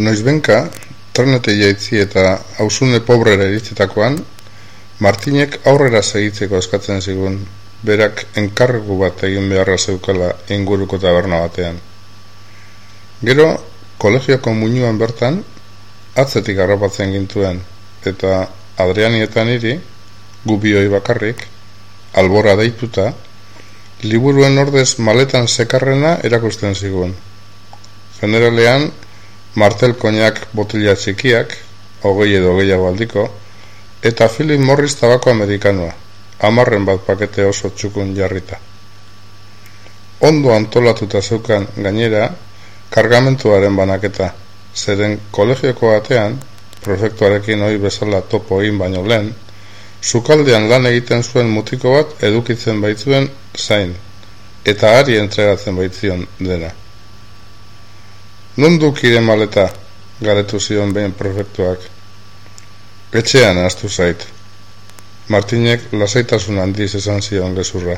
Noizbenka, trenete jaitzi eta hausune pobrera iritsetakoan, Martinek aurrera segitzeko eskatzen zigun, berak enkargu bat egin beharra zeukala inguruko taberna batean. Gero, kolegioko muinuan bertan, atzetik harrapatzen gintuen, eta Adrianietan iri, gubioi bakarrik, albora deituta, liburuen ordez maletan sekarrena erakusten zigun. Generalean, Martel Koñak botila txikiak, hogei edo gehiago aldiko, eta Philip Morris tabako amerikanoa, amarren bat pakete oso txukun jarrita. Ondo antolatuta zeukan gainera, kargamentuaren banaketa, zeren kolegioko batean, prefektuarekin hori bezala topo egin baino lehen, sukaldean lan egiten zuen mutiko bat edukitzen baitzuen zain, eta ari entregatzen baitzion dena. Nundu kire maleta, galetu zion behin prefektuak. Etxean astu zait. Martinek lasaitasun handiz esan zion gezurra.